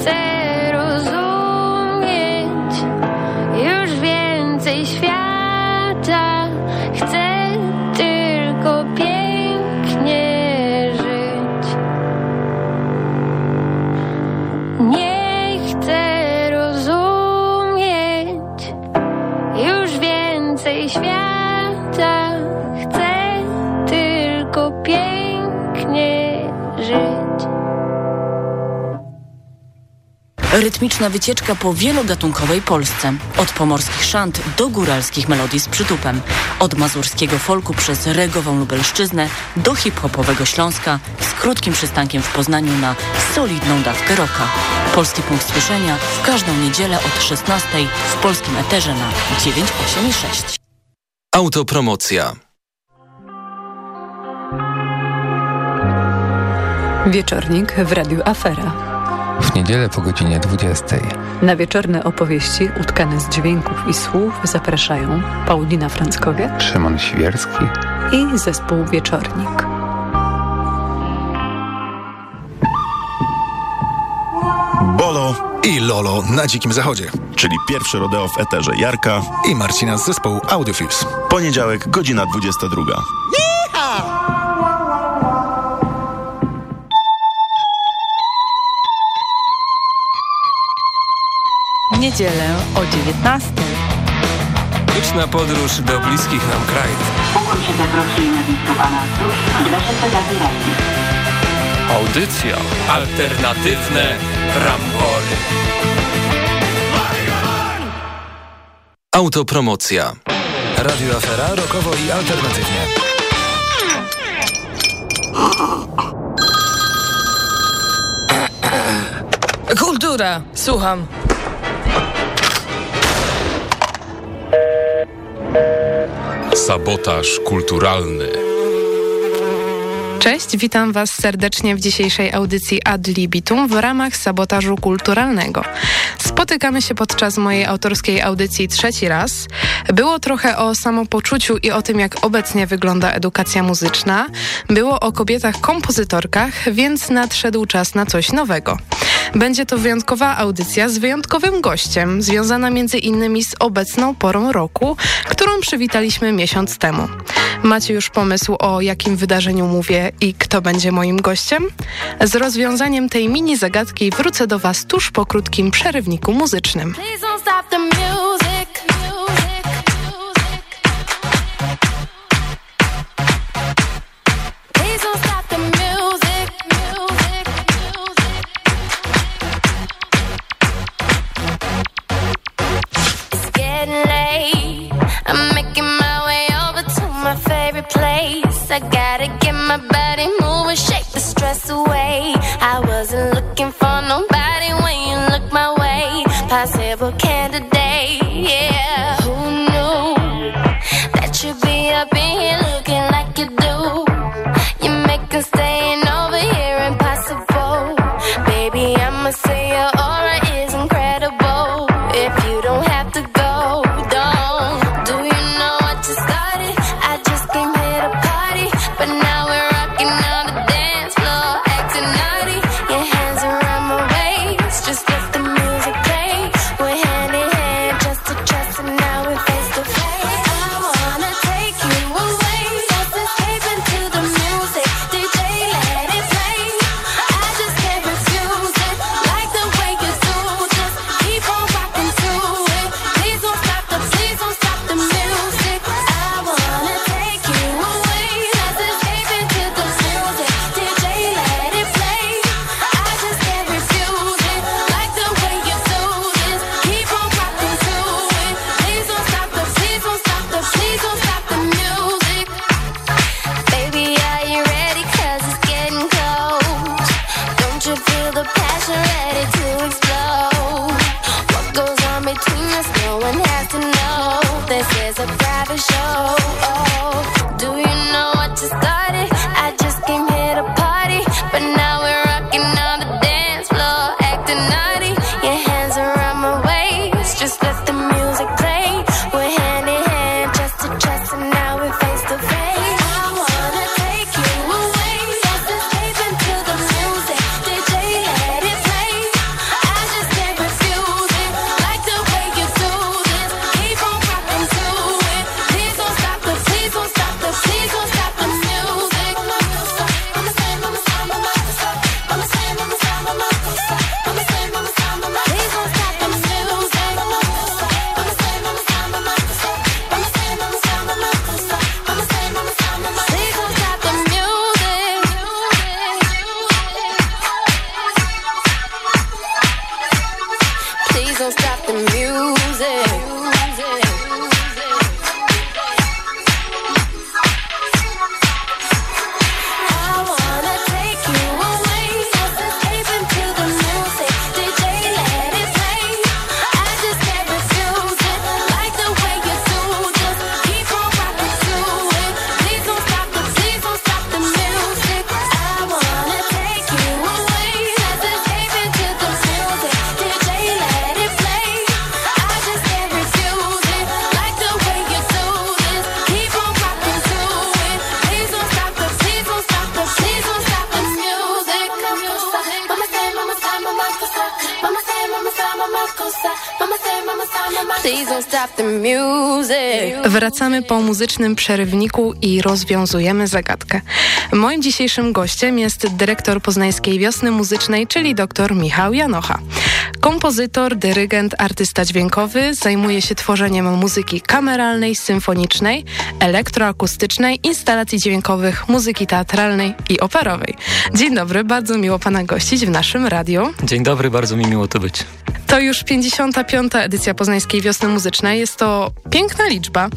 chcę rozumieć już więcej świata. Rytmiczna wycieczka po wielogatunkowej Polsce. Od pomorskich szant do góralskich melodii z przytupem. Od mazurskiego folku przez regową Lubelszczyznę do hip-hopowego Śląska z krótkim przystankiem w Poznaniu na solidną dawkę roka. Polski punkt słyszenia w każdą niedzielę od 16 w polskim eterze na 986. Autopromocja. Wieczornik w Radiu Afera w niedzielę po godzinie 20. Na wieczorne opowieści utkane z dźwięków i słów zapraszają Paulina Franckowie, Szymon Świerski i zespół Wieczornik. Bolo i Lolo na Dzikim Zachodzie. Czyli pierwszy rodeo w eterze Jarka i Marcina z zespołu Audiofuse. Poniedziałek, godzina 22. niedzielę o 19. Liczna podróż do bliskich nam krajów. Pokój się zaprosuje na stróż Audycja. Alternatywne rambory. Autopromocja. Radio Afera rokowo i alternatywnie. Kultura, słucham. Sabotaż kulturalny. Cześć, witam Was serdecznie w dzisiejszej audycji Ad Libitum w ramach sabotażu kulturalnego. Spotykamy się podczas mojej autorskiej audycji trzeci raz. Było trochę o samopoczuciu i o tym, jak obecnie wygląda edukacja muzyczna. Było o kobietach kompozytorkach, więc nadszedł czas na coś nowego. Będzie to wyjątkowa audycja z wyjątkowym gościem, związana między innymi z obecną porą roku, którą przywitaliśmy miesiąc temu. Macie już pomysł o jakim wydarzeniu mówię i kto będzie moim gościem? Z rozwiązaniem tej mini zagadki wrócę do Was tuż po krótkim przerywniku muzycznym. Body moving, shake the stress away. I wasn't looking for nobody when you look my way. Possible candidate, Wracamy po muzycznym przerywniku i rozwiązujemy zagadkę. Moim dzisiejszym gościem jest dyrektor Poznańskiej Wiosny Muzycznej, czyli dr Michał Janocha. Kompozytor, dyrygent, artysta dźwiękowy, zajmuje się tworzeniem muzyki kameralnej, symfonicznej, elektroakustycznej, instalacji dźwiękowych, muzyki teatralnej i operowej. Dzień dobry, bardzo miło Pana gościć w naszym radio. Dzień dobry, bardzo mi miło to być. To już 55. edycja Poznańskiej Wiosny Muzycznej. Jest to piękna liczba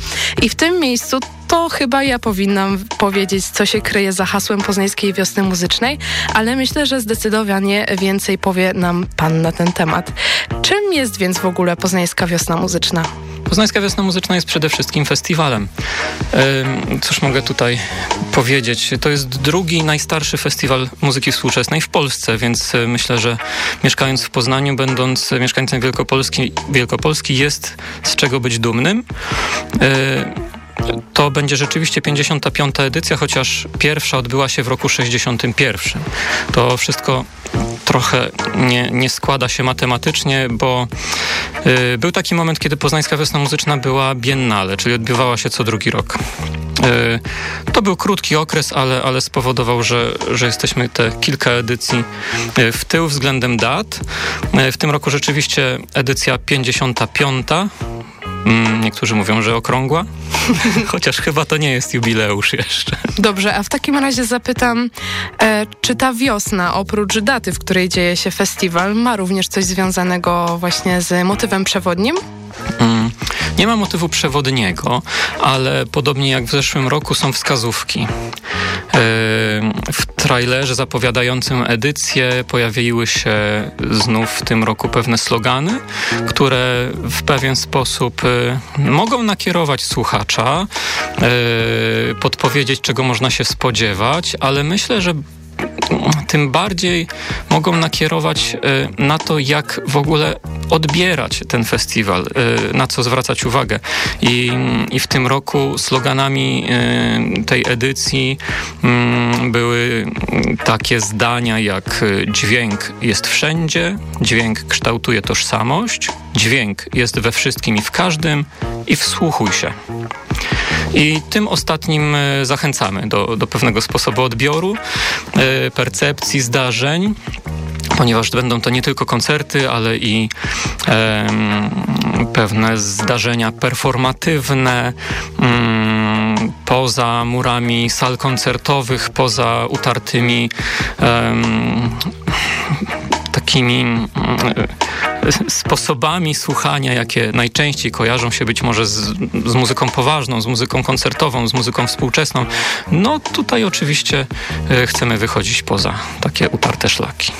i w tym miejscu to chyba ja powinnam powiedzieć, co się kryje za hasłem Poznańskiej Wiosny Muzycznej, ale myślę, że zdecydowanie więcej powie nam Pan na ten temat. Czym jest więc w ogóle Poznańska Wiosna Muzyczna? Poznańska Wiosna Muzyczna jest przede wszystkim festiwalem. Cóż mogę tutaj powiedzieć? To jest drugi najstarszy festiwal muzyki współczesnej w Polsce, więc e, myślę, że mieszkając w Poznaniu, będąc mieszkańcem Wielkopolski, Wielkopolski jest z czego być dumnym. To będzie rzeczywiście 55. edycja, chociaż pierwsza odbyła się w roku 61. To wszystko trochę nie, nie składa się matematycznie, bo y, był taki moment, kiedy Poznańska Wiosna Muzyczna była biennale, czyli odbywała się co drugi rok. Y, to był krótki okres, ale, ale spowodował, że, że jesteśmy te kilka edycji y, w tył względem dat. Y, w tym roku rzeczywiście edycja 55. Mm, niektórzy mówią, że okrągła, chociaż chyba to nie jest jubileusz jeszcze. Dobrze, a w takim razie zapytam, e, czy ta wiosna, oprócz daty, w której dzieje się festiwal, ma również coś związanego właśnie z motywem przewodnim? Mm, nie ma motywu przewodniego, ale podobnie jak w zeszłym roku są wskazówki. E, w trailerze zapowiadającym edycję pojawiły się znów w tym roku pewne slogany, które w pewien sposób e, mogą nakierować słuchacza, e, podpowiedzieć, czego można się spodziewać, ale myślę, że tym bardziej mogą nakierować e, na to, jak w ogóle odbierać ten festiwal, e, na co zwracać uwagę. I, i w tym roku sloganami e, tej edycji mm, były takie zdania jak dźwięk jest wszędzie, dźwięk kształtuje tożsamość, dźwięk jest we wszystkim i w każdym i wsłuchuj się. I tym ostatnim e, zachęcamy do, do pewnego sposobu odbioru, e, percepcji zdarzeń ponieważ będą to nie tylko koncerty, ale i e, pewne zdarzenia performatywne mm, poza murami sal koncertowych, poza utartymi e, takimi mm, sposobami słuchania, jakie najczęściej kojarzą się być może z, z, muzyką poważną, z muzyką koncertową, z muzyką współczesną, no tutaj oczywiście e, chcemy wychodzić poza takie utarte szlaki.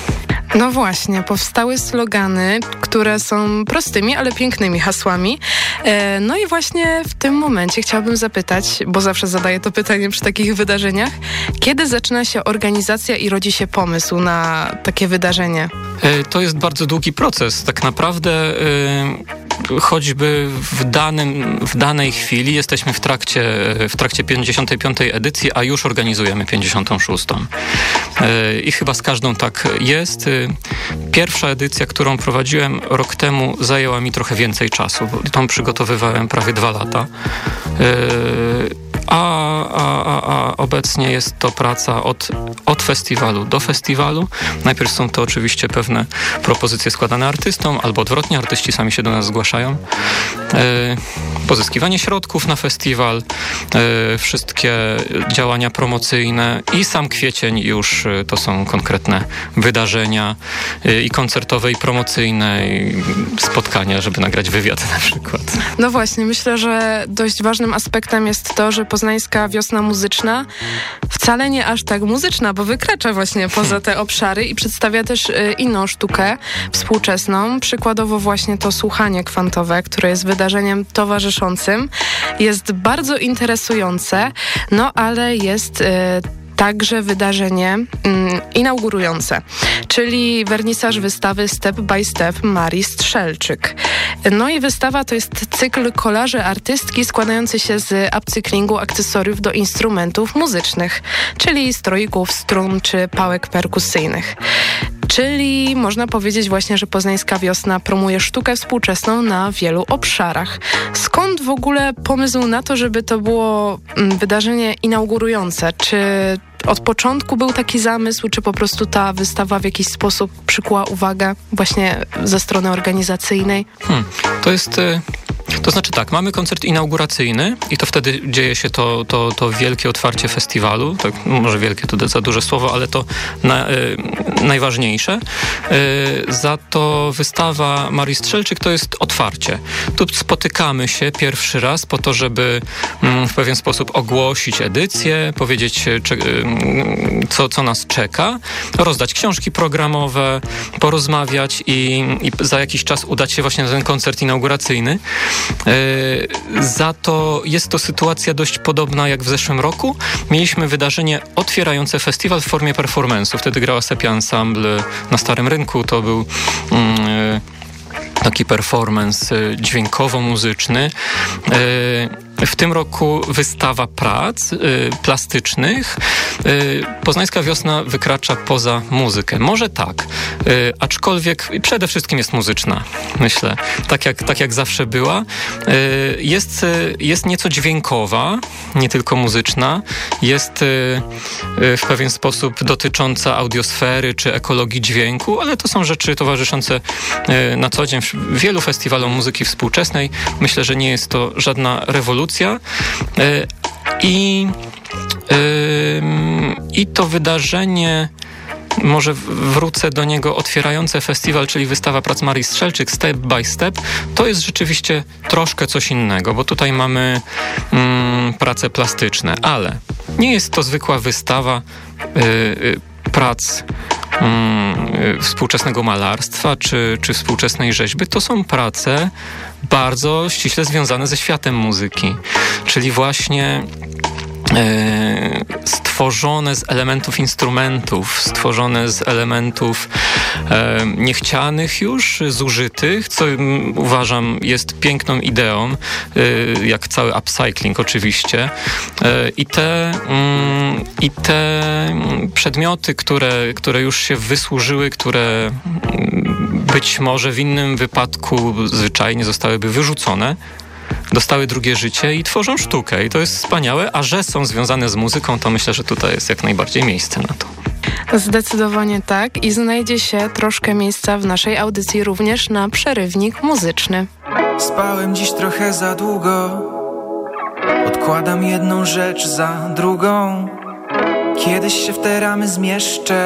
No właśnie, powstały slogany, które są prostymi, ale pięknymi hasłami. E, no i właśnie w tym momencie chciałabym zapytać, bo zawsze zadaję to pytanie przy takich wydarzeniach, kiedy zaczyna się organizacja i rodzi się pomysł na takie wydarzenie? E, to jest bardzo długi proces. Tak naprawdę choćby w, danym, w danej chwili jesteśmy w trakcie, w trakcie 55. edycji, a już organizujemy 56. E, I chyba z każdą tak jest. E, pierwsza edycja, którą prowadziłem rok temu, zajęła mi trochę więcej czasu. Tą przygotowywałem prawie dwa lata. A, a, a, a obecnie jest to praca od, od festiwalu do festiwalu. Najpierw są to oczywiście pewne propozycje składane artystom, albo odwrotnie, artyści sami się do nas zgłaszają. E, pozyskiwanie środków na festiwal, e, wszystkie działania promocyjne i sam kwiecień już e, to są konkretne wydarzenia i koncertowe, i promocyjne, i spotkania, żeby nagrać wywiad na przykład. No właśnie, myślę, że dość ważnym aspektem jest to, że poznańska wiosna muzyczna wcale nie aż tak muzyczna, bo wykracza właśnie poza te obszary i przedstawia też inną sztukę współczesną. Przykładowo właśnie to słuchanie kwantowe, które jest wydarzeniem towarzyszącym. Jest bardzo interesujące, no ale jest... Także wydarzenie mm, inaugurujące, czyli wernisaż wystawy Step by Step Marii Strzelczyk. No i wystawa to jest cykl kolarzy artystki składający się z upcyklingu akcesoriów do instrumentów muzycznych, czyli stroików, strun czy pałek perkusyjnych. Czyli można powiedzieć właśnie, że Poznańska Wiosna promuje sztukę współczesną na wielu obszarach. Skąd w ogóle pomysł na to, żeby to było mm, wydarzenie inaugurujące? Czy od początku był taki zamysł, czy po prostu ta wystawa w jakiś sposób przykuła uwagę właśnie ze strony organizacyjnej? Hmm, to jest y, to znaczy tak, mamy koncert inauguracyjny i to wtedy dzieje się to, to, to wielkie otwarcie festiwalu. Tak, no może wielkie to za duże słowo, ale to na, y, najważniejsze. Y, za to wystawa Marii Strzelczyk to jest otwarcie. Tu spotykamy się pierwszy raz po to, żeby y, w pewien sposób ogłosić edycję, powiedzieć, czy, co, co nas czeka, rozdać książki programowe, porozmawiać i, i za jakiś czas udać się właśnie na ten koncert inauguracyjny. E, za to jest to sytuacja dość podobna jak w zeszłym roku. Mieliśmy wydarzenie otwierające festiwal w formie performance'u. Wtedy grała Sepia Ensemble na Starym Rynku. To był mm, e, taki performance e, dźwiękowo-muzyczny. W tym roku wystawa prac y, plastycznych. Y, Poznańska wiosna wykracza poza muzykę. Może tak, y, aczkolwiek przede wszystkim jest muzyczna, myślę. Tak jak, tak jak zawsze była. Y, jest, y, jest nieco dźwiękowa, nie tylko muzyczna. Jest y, w pewien sposób dotycząca audiosfery czy ekologii dźwięku, ale to są rzeczy towarzyszące na co dzień wielu festiwalom muzyki współczesnej. Myślę, że nie jest to żadna rewolucja E, I, i to wydarzenie może wrócę do niego, otwierające festiwal, czyli wystawa prac Marii Strzelczyk Step by Step, to jest rzeczywiście troszkę coś innego, bo tutaj mamy mm, prace plastyczne, ale nie jest to zwykła wystawa y, y, prac mm, y, współczesnego malarstwa czy, czy współczesnej rzeźby. To są prace bardzo ściśle związane ze światem muzyki, czyli właśnie e, stworzone z elementów instrumentów, stworzone z elementów niechcianych już, zużytych, co m, uważam jest piękną ideą, e, jak cały upcycling oczywiście. E, I te, mm, i te przedmioty, które, które już się wysłużyły, które być może w innym wypadku zwyczajnie zostałyby wyrzucone, dostały drugie życie i tworzą sztukę. I to jest wspaniałe, a że są związane z muzyką, to myślę, że tutaj jest jak najbardziej miejsce na to. Zdecydowanie tak i znajdzie się troszkę miejsca w naszej audycji również na przerywnik muzyczny. Spałem dziś trochę za długo, odkładam jedną rzecz za drugą. Kiedyś się w te ramy zmieszczę.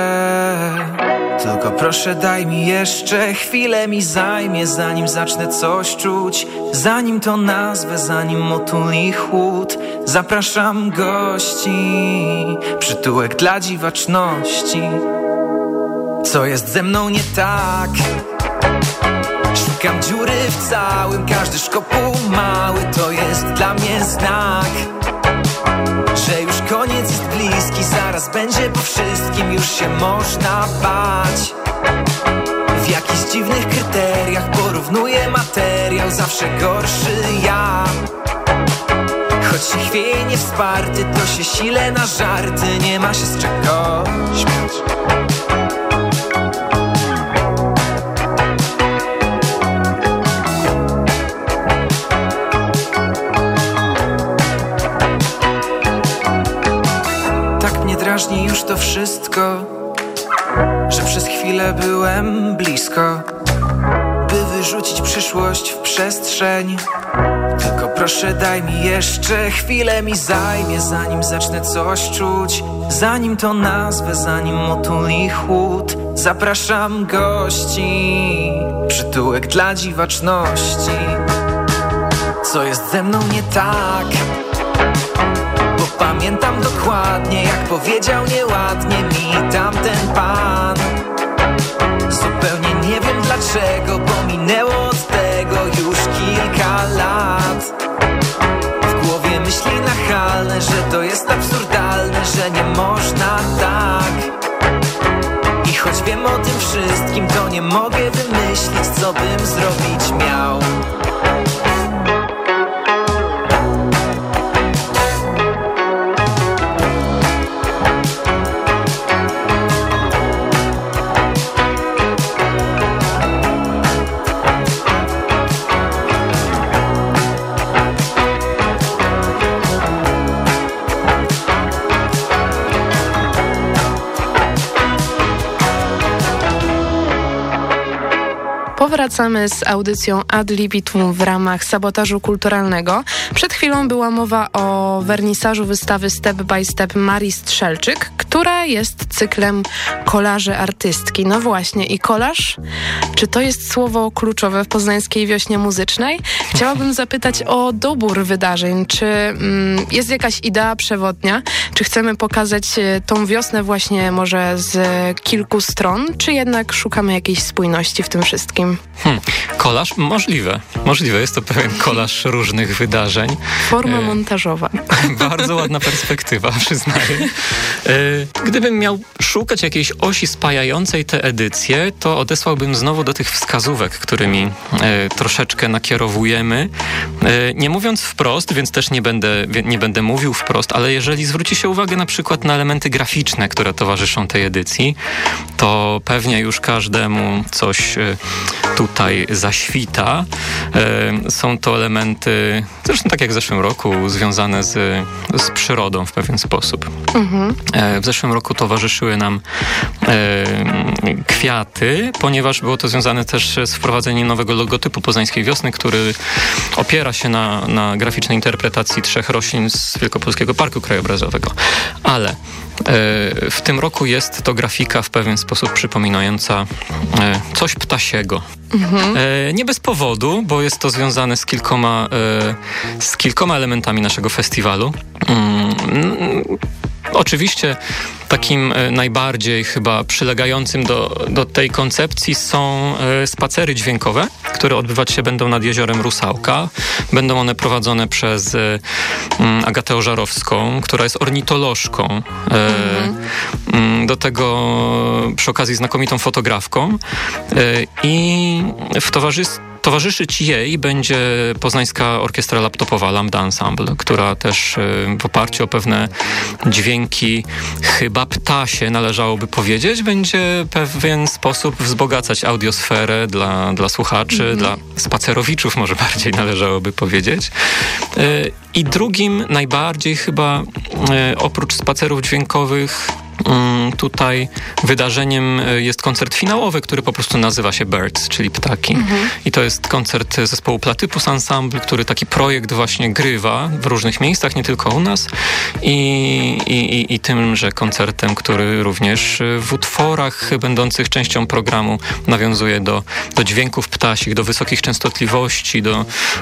Tylko proszę daj mi jeszcze. Chwilę mi zajmie Zanim zacznę coś czuć. Zanim to nazwę, zanim otuli chłód. Zapraszam gości. Przytułek dla dziwaczności. Co jest ze mną nie tak? Szukam dziury w całym. Każdy szkopuł mały To jest dla mnie znak że już koniec bliski, zaraz będzie po wszystkim Już się można bać. W jakichś dziwnych kryteriach porównuję materiał Zawsze gorszy ja. Choć się chwieje niewsparty, to się sile na żarty Nie ma się z czego śmiać że przez chwilę byłem blisko, by wyrzucić przyszłość w przestrzeń. Tylko proszę daj mi jeszcze chwilę mi zajmie Zanim zacznę coś czuć. Zanim to nazwę, zanim otuli chłód Zapraszam gości. Przytułek dla dziwaczności. Co jest ze mną nie tak pamiętam dokładnie Jak powiedział nieładnie mi tamten pan. Zupełnie nie wiem dlaczego Bo minęło od tego już kilka lat. W głowie myśli nachalne Że to jest absurdalne Że nie można tak. I choć wiem o tym wszystkim To nie mogę wymyślić Co bym zrobić miał Wracamy z audycją Ad libitum w ramach sabotażu kulturalnego. Przed chwilą była mowa o wernisażu wystawy Step by Step Marii Strzelczyk, która jest cyklem kolaży artystki. No właśnie, i kolaż? Czy to jest słowo kluczowe w poznańskiej wiośnie muzycznej? Chciałabym zapytać o dobór wydarzeń. Czy mm, jest jakaś idea przewodnia? Czy chcemy pokazać e, tą wiosnę właśnie może z kilku stron? Czy jednak szukamy jakiejś spójności w tym wszystkim? Hmm. Kolaż? Możliwe. Możliwe. Jest to pewien kolaż różnych wydarzeń. Forma e, montażowa. Bardzo ładna perspektywa, przyznaję. E, gdybym miał szukać jakiejś osi spajającej te edycje, to odesłałbym znowu do tych wskazówek, którymi e, troszeczkę nakierowujemy. Nie mówiąc wprost, więc też nie będę, nie będę mówił wprost, ale jeżeli zwróci się uwagę na przykład na elementy graficzne, które towarzyszą tej edycji, to pewnie już każdemu coś tutaj zaświta. E, są to elementy, zresztą tak jak w zeszłym roku, związane z, z przyrodą w pewien sposób. Mhm. E, w zeszłym roku towarzyszyły nam e, kwiaty, ponieważ było to związane też z wprowadzeniem nowego logotypu Poznańskiej Wiosny, który opiera się na, na graficznej interpretacji trzech roślin z Wielkopolskiego Parku Krajobrazowego. Ale w tym roku jest to grafika w pewien sposób przypominająca coś ptasiego. Mhm. E, nie bez powodu, bo jest to związane z kilkoma, e, z kilkoma elementami naszego festiwalu. Mm, oczywiście takim e, najbardziej chyba przylegającym do, do tej koncepcji są e, spacery dźwiękowe, które odbywać się będą nad jeziorem Rusałka. Będą one prowadzone przez e, mm, Agatę Ożarowską, która jest ornitolożką. Mhm. Do tego przy okazji znakomitą fotografką. I w towarzystwie Towarzyszyć jej będzie Poznańska Orkiestra Laptopowa Lambda Ensemble, która też y, w oparciu o pewne dźwięki chyba ptasie, należałoby powiedzieć, będzie w pewien sposób wzbogacać audiosferę dla, dla słuchaczy, mm -hmm. dla spacerowiczów może bardziej należałoby powiedzieć. Y, I drugim najbardziej chyba y, oprócz spacerów dźwiękowych tutaj wydarzeniem e, jest koncert finałowy, który po prostu nazywa się Birds, czyli ptaki. Mhm. I to jest koncert zespołu Platypus Ensemble, który taki projekt właśnie grywa w różnych miejscach, nie tylko u nas. I, i, i tymże koncertem, który również w utworach będących częścią programu nawiązuje do, do dźwięków ptasich, do wysokich częstotliwości, do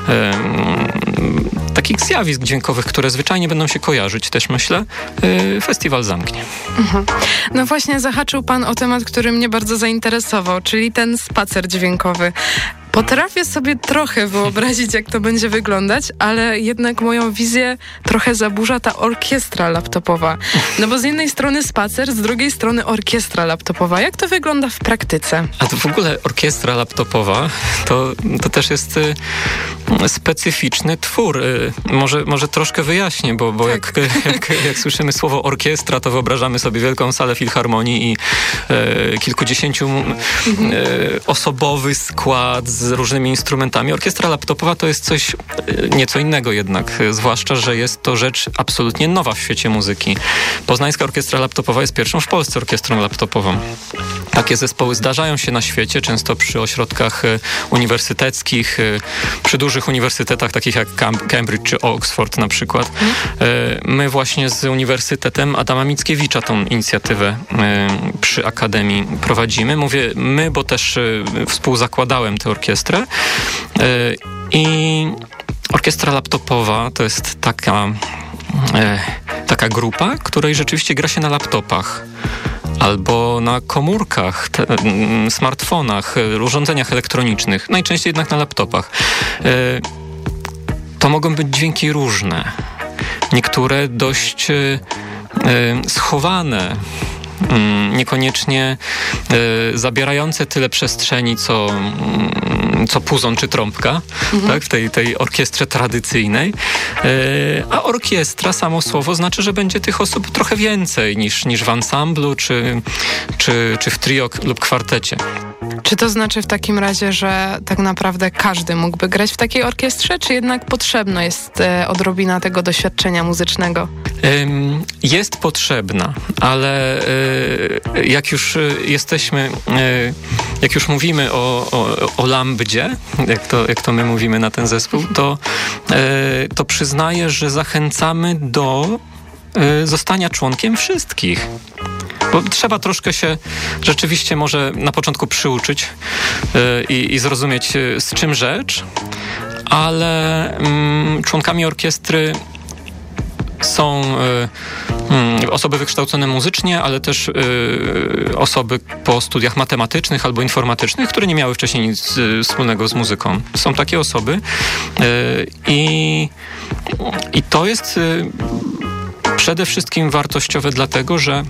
um, takich zjawisk dźwiękowych, które zwyczajnie będą się kojarzyć też, myślę, e, festiwal zamknie. Mhm. No właśnie zahaczył pan o temat, który mnie bardzo zainteresował, czyli ten spacer dźwiękowy. Potrafię sobie trochę wyobrazić, jak to będzie wyglądać, ale jednak moją wizję trochę zaburza ta orkiestra laptopowa. No bo z jednej strony spacer, z drugiej strony orkiestra laptopowa. Jak to wygląda w praktyce? A to w ogóle orkiestra laptopowa to, to też jest y, specyficzny twór. Y, może, może troszkę wyjaśnię, bo, bo tak. jak, jak, jak, słyszymy słowo orkiestra, to wyobrażamy sobie wielką salę filharmonii i y, kilkudziesięciu y, osobowy skład z z różnymi instrumentami. Orkiestra laptopowa to jest coś e, nieco innego jednak, zwłaszcza, że jest to rzecz absolutnie nowa w świecie muzyki. Poznańska Orkiestra Laptopowa jest pierwszą w Polsce orkiestrą laptopową. Takie zespoły zdarzają się na świecie, często przy ośrodkach e, uniwersyteckich, przy dużych uniwersytetach takich jak Cambridge czy Oxford na przykład. My właśnie z Uniwersytetem Adama Mickiewicza tą inicjatywę przy Akademii prowadzimy. Mówię my, bo też współzakładałem tę orkiestrę. E, I orkiestra laptopowa to jest taka, e, taka grupa, której rzeczywiście gra się na laptopach albo na komórkach, te, smartfonach, urządzeniach elektronicznych, najczęściej jednak na laptopach. To mogą być dźwięki różne. Niektóre dość schowane, niekoniecznie y, zabierające tyle przestrzeni, co, y, co puzon czy trąbka, mhm. tak, w tej, tej orkiestrze tradycyjnej. Y, a orkiestra, samo słowo, znaczy, że będzie tych osób trochę więcej niż, niż w ansamblu, czy, czy, czy w trio lub kwartecie. Czy to znaczy w takim razie, że tak naprawdę każdy mógłby grać w takiej orkiestrze, czy jednak potrzebna jest e, odrobina tego doświadczenia muzycznego? Jest potrzebna, ale e, jak już e, jesteśmy, jak już mówimy o, o, o lambdzie, jak to, jak to my mówimy na ten zespół, to, to przyznaję, że zachęcamy do zostania członkiem wszystkich. Bo trzeba troszkę się rzeczywiście może na początku przyuczyć yy, i, zrozumieć yy, z czym rzecz, ale mm, członkami orkiestry są y, y, osoby wykształcone muzycznie, ale też y, osoby po studiach matematycznych albo informatycznych, które nie miały wcześniej nic wspólnego z muzyką. Są takie osoby i, i to jest przede wszystkim wartościowe dlatego, że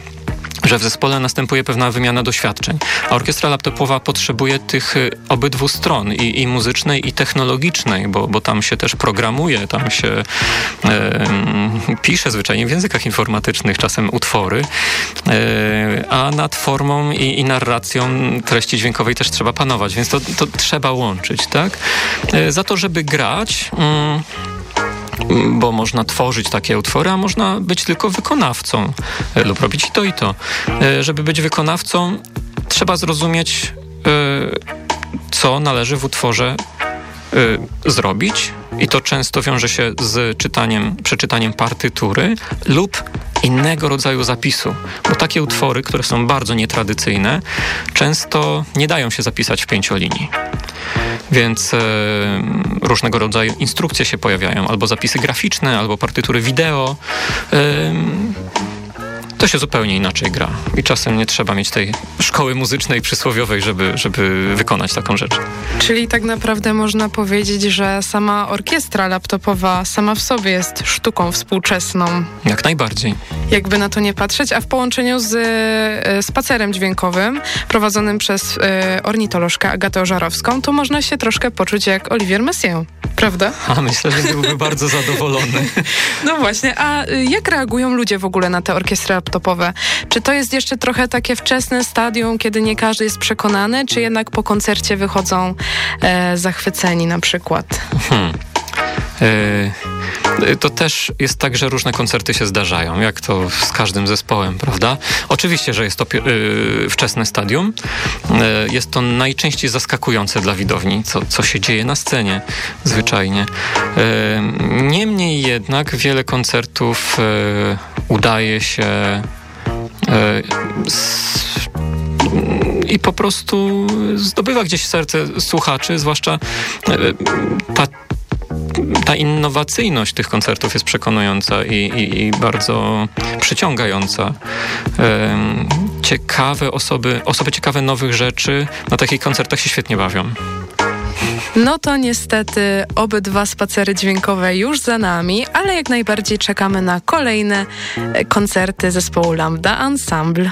że w zespole następuje pewna wymiana doświadczeń. A orkiestra laptopowa potrzebuje tych y, obydwu stron, i, i muzycznej, i technologicznej, bo, bo tam się też programuje, tam się e, pisze zwyczajnie w językach informatycznych czasem utwory, e, a nad formą i, i, narracją treści dźwiękowej też trzeba panować, więc to, to trzeba łączyć, tak? E, za to, żeby grać... Mm, bo można tworzyć takie utwory, a można być tylko wykonawcą e, lub robić i to i to. E, żeby być wykonawcą, trzeba zrozumieć, e, co należy w utworze zrobić i to często wiąże się z czytaniem, przeczytaniem partytury lub innego rodzaju zapisu, bo takie utwory, które są bardzo nietradycyjne, często nie dają się zapisać w pięciolinii więc e, różnego rodzaju instrukcje się pojawiają, albo zapisy graficzne, albo partytury wideo. E, to się zupełnie inaczej gra. I czasem nie trzeba mieć tej szkoły muzycznej przysłowiowej, żeby, żeby wykonać taką rzecz. Czyli tak naprawdę można powiedzieć, że sama orkiestra laptopowa sama w sobie jest sztuką współczesną. Jak najbardziej. Jakby na to nie patrzeć, a w połączeniu z e, spacerem dźwiękowym prowadzonym przez e, ornitolożkę Agatę Ożarowską, to można się troszkę poczuć jak Olivier Messiaen, prawda? A myślę, że byłby bardzo zadowolony. No właśnie, a jak reagują ludzie w ogóle na te orkiestry laptopowe? Czy to jest jeszcze trochę takie wczesne stadium, kiedy nie każdy jest przekonany, czy jednak po koncercie wychodzą e, zachwyceni na przykład? Hmm. E, to też jest tak, że różne koncerty się zdarzają, jak to z każdym zespołem, prawda? Oczywiście, że jest to e, wczesne stadium. E, jest to najczęściej zaskakujące dla widowni, co, co się dzieje na scenie zwyczajnie. Niemniej jednak wiele koncertów udaje się i po prostu zdobywa gdzieś serce słuchaczy, zwłaszcza ta ta innowacyjność tych koncertów jest przekonująca i, i, i bardzo przyciągająca. Ciekawe osoby, osoby ciekawe nowych rzeczy na takich koncertach się świetnie bawią. No to niestety obydwa spacery dźwiękowe już za nami, ale jak najbardziej czekamy na kolejne e, koncerty zespołu Lambda Ensemble.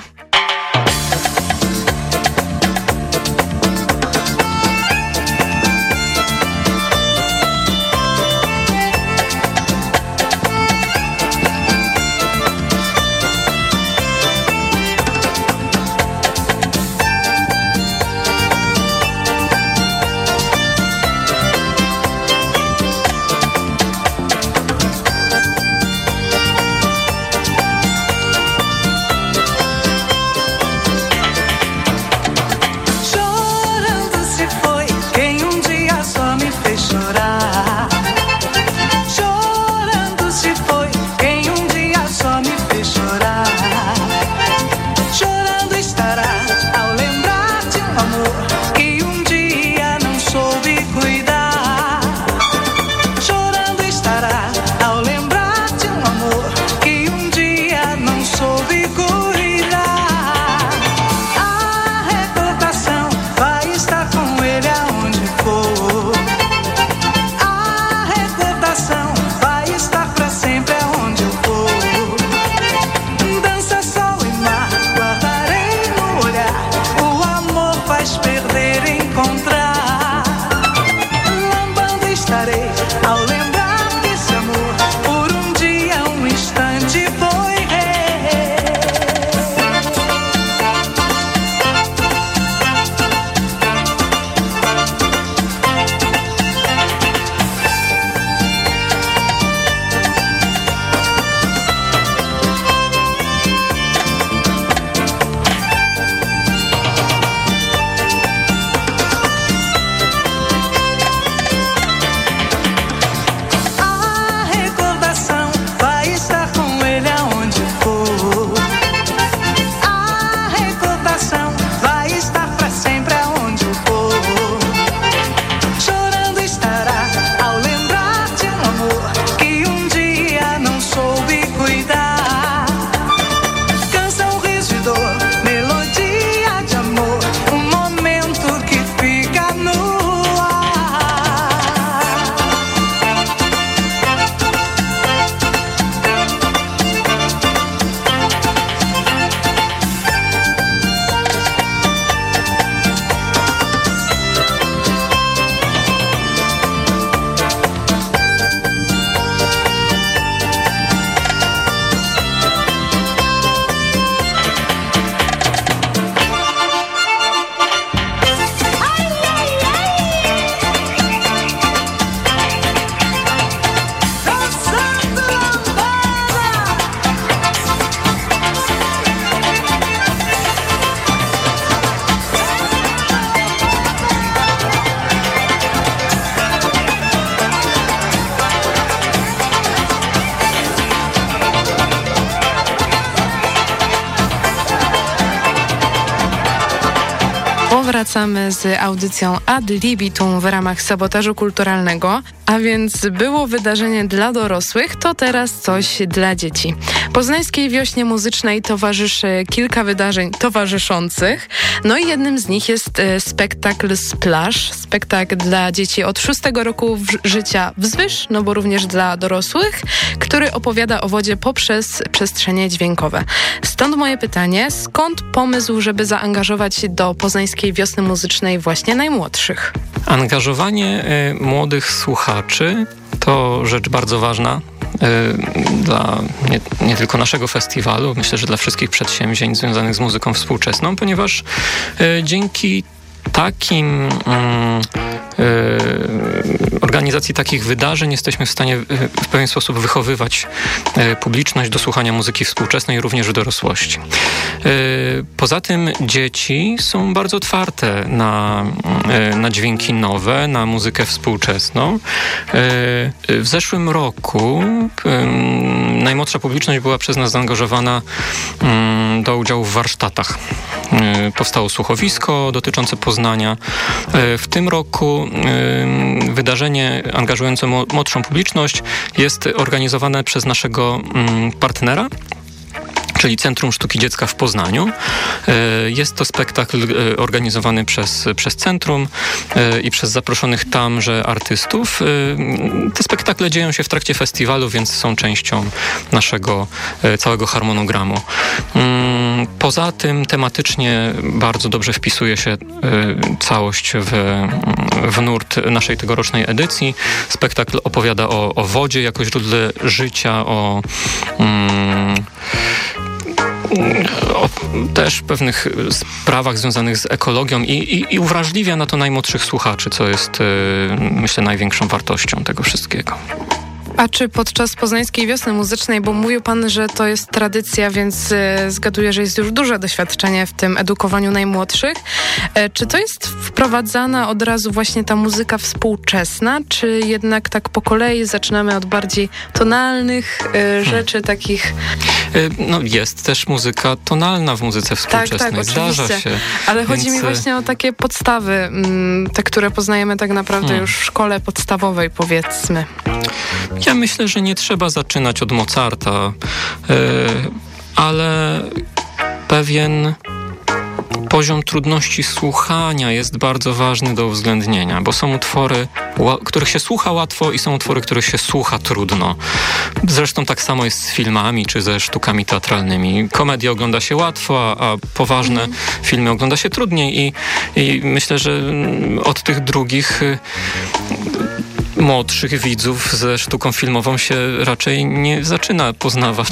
Powracamy z audycją Ad Libitum w ramach sabotażu kulturalnego, a więc było wydarzenie dla dorosłych, to teraz coś dla dzieci. Poznańskiej wiośnie muzycznej towarzyszy kilka wydarzeń towarzyszących, no i jednym z nich jest e, spektakl Splash, spektakl dla dzieci od szóstego roku życia wzwyż, no bo również dla dorosłych, który opowiada o wodzie poprzez przestrzenie dźwiękowe. Stąd moje pytanie, skąd pomysł, żeby zaangażować do Poznańskiej Wiosny Muzycznej właśnie najmłodszych? Angażowanie y, młodych słuchaczy to rzecz bardzo ważna y, dla nie, nie, tylko naszego festiwalu, myślę, że dla wszystkich przedsięwzięć związanych z muzyką współczesną, ponieważ y, dzięki takim mm, organizacji takich wydarzeń jesteśmy w stanie w pewien sposób wychowywać publiczność do słuchania muzyki współczesnej również w dorosłości. Poza tym dzieci są bardzo otwarte na, na dźwięki nowe, na muzykę współczesną. W zeszłym roku najmłodsza publiczność była przez nas zaangażowana do udziału w warsztatach. Powstało słuchowisko dotyczące Poznania. W tym roku wydarzenie angażujące młodszą publiczność jest organizowane przez naszego partnera, czyli Centrum Sztuki Dziecka w Poznaniu. E, jest to spektakl e, organizowany przez, przez centrum e, i przez zaproszonych tamże artystów. Te spektakle dzieją się w trakcie festiwalu, więc są częścią naszego całego harmonogramu. Mm, poza tym tematycznie bardzo dobrze wpisuje się całość w, w nurt naszej tegorocznej edycji. Spektakl opowiada o, o wodzie jako źródle życia, o mm, o też pewnych sprawach związanych z ekologią i, i, i uwrażliwia na to najmłodszych słuchaczy, co jest, y, myślę, największą wartością tego wszystkiego. A czy podczas poznańskiej wiosny muzycznej, bo mówił pan, że to jest tradycja, więc e, zgaduję, że jest już duże doświadczenie w tym edukowaniu najmłodszych. E, czy to jest wprowadzana od razu właśnie ta muzyka współczesna, czy jednak tak po kolei zaczynamy od bardziej tonalnych e, hmm. rzeczy, takich... No jest też muzyka tonalna w muzyce współczesnej, tak, tak, zdarza się. Ale chodzi mi właśnie o takie podstawy, mm, te, które poznajemy tak naprawdę hmm. już w szkole podstawowej, powiedzmy. Ja myślę, że nie trzeba zaczynać od Mozarta, e, ale pewien poziom trudności słuchania jest bardzo ważny do uwzględnienia, bo są utwory, których się słucha łatwo i są utwory, których się słucha trudno. Zresztą tak samo jest z filmami czy ze sztukami teatralnymi. Komedię ogląda się łatwo, a, poważne mm. filmy ogląda się trudniej i, i myślę, że od tych drugich młodszych widzów ze sztuką filmową się raczej nie zaczyna poznawać.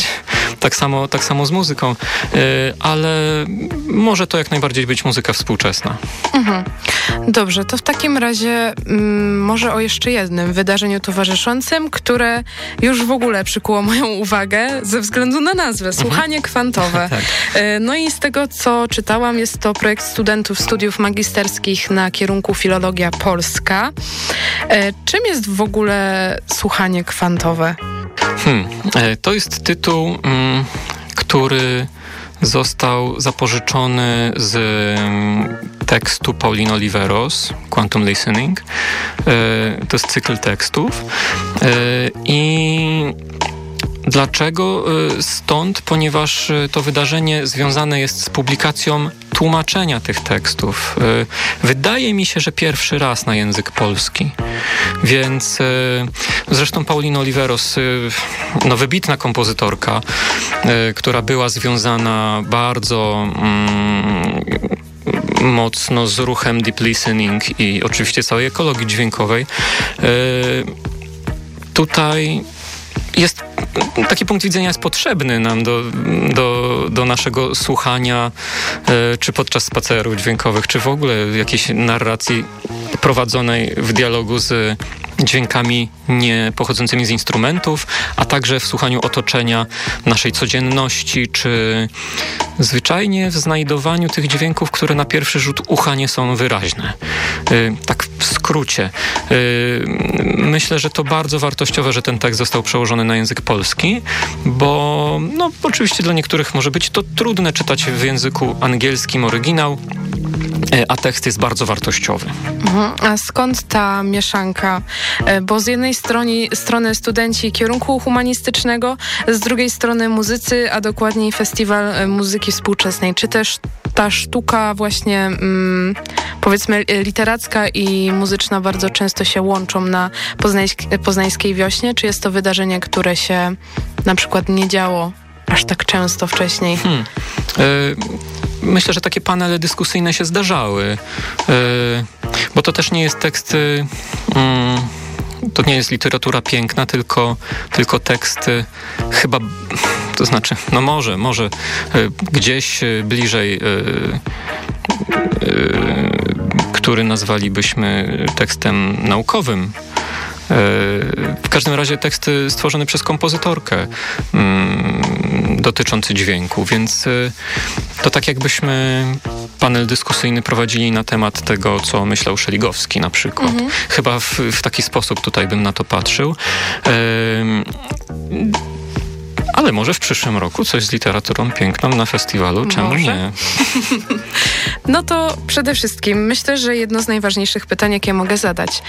Tak samo, tak samo z muzyką, y, ale może to jak najbardziej być muzyka współczesna. Mhm. Dobrze, to w takim razie mm, może o jeszcze jednym wydarzeniu towarzyszącym, które już w ogóle przykuło moją uwagę ze względu na nazwę, mhm. Słuchanie Kwantowe. tak. Y, no i z tego, co czytałam, jest to projekt studentów studiów magisterskich na kierunku Filologia Polska. Y, czym jest w ogóle słuchanie kwantowe? Hmm, e, to jest tytuł, mm, który został zapożyczony z mm, tekstu Pauline Oliveros, Quantum Listening. E, to jest cykl tekstów. E, I Dlaczego? Stąd, ponieważ to wydarzenie związane jest z publikacją tłumaczenia tych tekstów. Y, wydaje mi się, że pierwszy raz na język polski. Więc y, zresztą Paulina Oliveros, y, no wybitna kompozytorka, która była związana bardzo mm, mocno z ruchem deep listening i oczywiście całej ekologii dźwiękowej. Tutaj jest taki punkt widzenia jest potrzebny nam do, do, do naszego słuchania, e, czy podczas spacerów dźwiękowych, czy w ogóle jakiejś narracji prowadzonej w dialogu z dźwiękami nie pochodzącymi z instrumentów, a także w słuchaniu otoczenia naszej codzienności, czy zwyczajnie w znajdowaniu tych dźwięków, które na pierwszy rzut ucha nie są wyraźne. Tak w skrócie. Y, myślę, że to bardzo wartościowe, że ten tekst został przełożony na język polski, bo no, oczywiście dla niektórych może być to trudne czytać w języku angielskim oryginał, a tekst jest bardzo wartościowy. Mhm. A skąd ta mieszanka? Bo z jednej strony, strony studenci kierunku humanistycznego, z drugiej strony muzycy, a dokładniej festiwal muzyki współczesnej. Czy też ta sztuka właśnie mm, powiedzmy literacka i muzyczna bardzo często się łączą na poznańskiej wiośnie? Czy jest to wydarzenie, które się na przykład nie działo aż tak często wcześniej? Hmm. Y myślę, że takie panele dyskusyjne się zdarzały, y bo to też nie jest tekst. Y to nie jest literatura piękna, tylko, tylko tekst chyba, to znaczy, no może, może gdzieś bliżej który nazwalibyśmy tekstem naukowym. E, w każdym razie tekst stworzony przez kompozytorkę mm, dotyczący dźwięku, więc e, to tak jakbyśmy panel dyskusyjny prowadzili na temat tego, co myślał Szeligowski na przykład. Mhm. Chyba w, w, taki sposób tutaj bym na to patrzył. Ale może w przyszłym roku coś z literaturą piękną na festiwalu, czemu może? nie? No to przede wszystkim myślę, że jedno z najważniejszych pytań, jakie mogę zadać.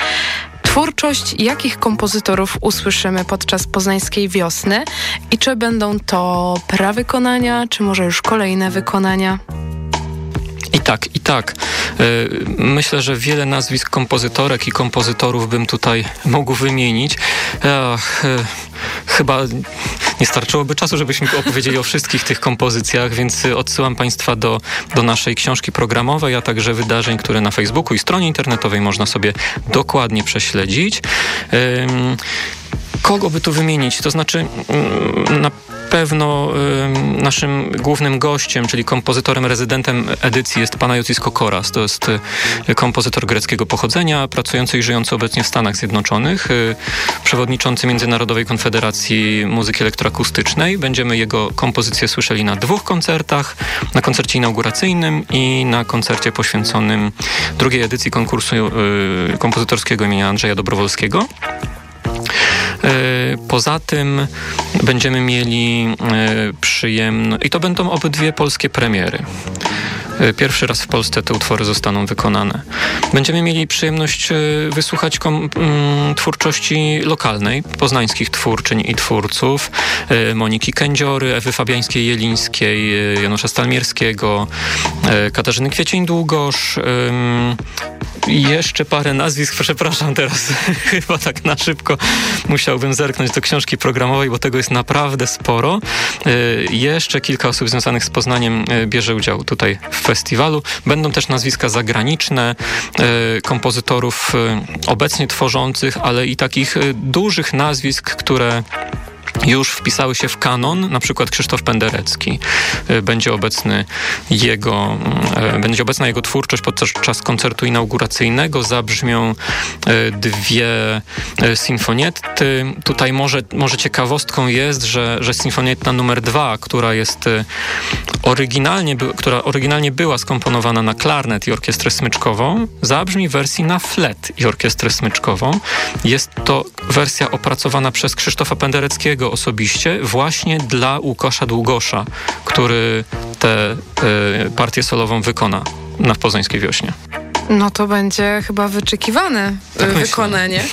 Twórczość jakich kompozytorów usłyszymy podczas poznańskiej wiosny i czy będą to prawykonania, czy może już kolejne wykonania? Tak, i tak. E, myślę, że wiele nazwisk kompozytorek i kompozytorów bym tutaj mógł wymienić. Ach, e, chyba nie starczyłoby czasu, żebyśmy opowiedzieli o wszystkich tych kompozycjach, więc odsyłam Państwa do, do naszej książki programowej, a także wydarzeń, które na Facebooku i stronie internetowej można sobie dokładnie prześledzić. Kogo by tu wymienić? To znaczy, mm, na pewno naszym głównym gościem, czyli kompozytorem, rezydentem edycji jest Panagiotis Kokoras. To jest y, kompozytor greckiego pochodzenia, pracujący i żyjący obecnie w Stanach Zjednoczonych, y, przewodniczący Międzynarodowej Konfederacji Muzyki Elektroakustycznej. Będziemy jego kompozycję słyszeli na dwóch koncertach, na koncercie inauguracyjnym i na koncercie poświęconym drugiej edycji konkursu y, kompozytorskiego imienia Andrzeja Dobrowolskiego. E, poza tym będziemy mieli e, przyjemność, i to będą obydwie polskie premiery. E, pierwszy raz w Polsce te utwory zostaną wykonane. Będziemy mieli przyjemność wysłuchać kom, mm, twórczości lokalnej, poznańskich twórczyń i twórców, Moniki Kędziory, Ewy Fabiańskiej-Jelińskiej, Janusza Stalmierskiego, Katarzyny Kwiecień-Długosz, jeszcze parę nazwisk, przepraszam teraz chyba tak na szybko musiałbym zerknąć do książki programowej, bo tego jest naprawdę sporo. Jeszcze kilka osób związanych z Poznaniem bierze udział tutaj w festiwalu. Będą też nazwiska zagraniczne, y, kompozytorów obecnie tworzących, ale i takich dużych nazwisk, które już wpisały się w kanon, na przykład Krzysztof Penderecki. E, będzie obecny jego, e, będzie obecna jego twórczość podczas koncertu inauguracyjnego. Zabrzmią e, dwie sinfoniety. Tutaj może, może ciekawostką jest, że, że sinfonietta numer dwa, która jest oryginalnie, która oryginalnie była skomponowana na klarnet i orkiestrę smyczkową, zabrzmi w wersji na flet i orkiestrę smyczkową. Jest to wersja opracowana przez Krzysztofa Pendereckiego osobiście właśnie dla Łukasza Długosza, który tę y, partię solową wykona na Poznańskiej Wiośnie. No to będzie chyba wyczekiwane tak wykonanie.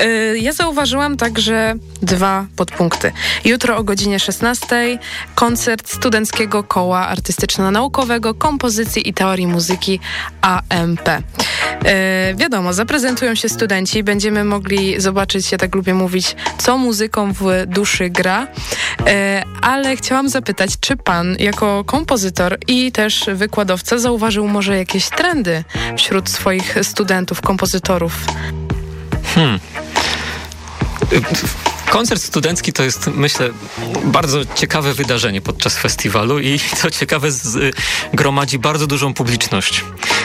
Y, ja zauważyłam także dwa podpunkty. Jutro o godzinie 16 koncert Studenckiego Koła Artystyczno-Naukowego Kompozycji i Teorii Muzyki AMP. E, wiadomo, zaprezentują się studenci, będziemy mogli zobaczyć, ja tak lubię mówić, co muzyką w duszy gra, e, ale chciałam zapytać, czy pan jako kompozytor i też wykładowca zauważył może jakieś trendy wśród swoich studentów, kompozytorów? Hmm. Koncert studencki to jest, myślę, bardzo ciekawe wydarzenie podczas festiwalu i to ciekawe z, gromadzi bardzo dużą publiczność